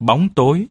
bóng tối.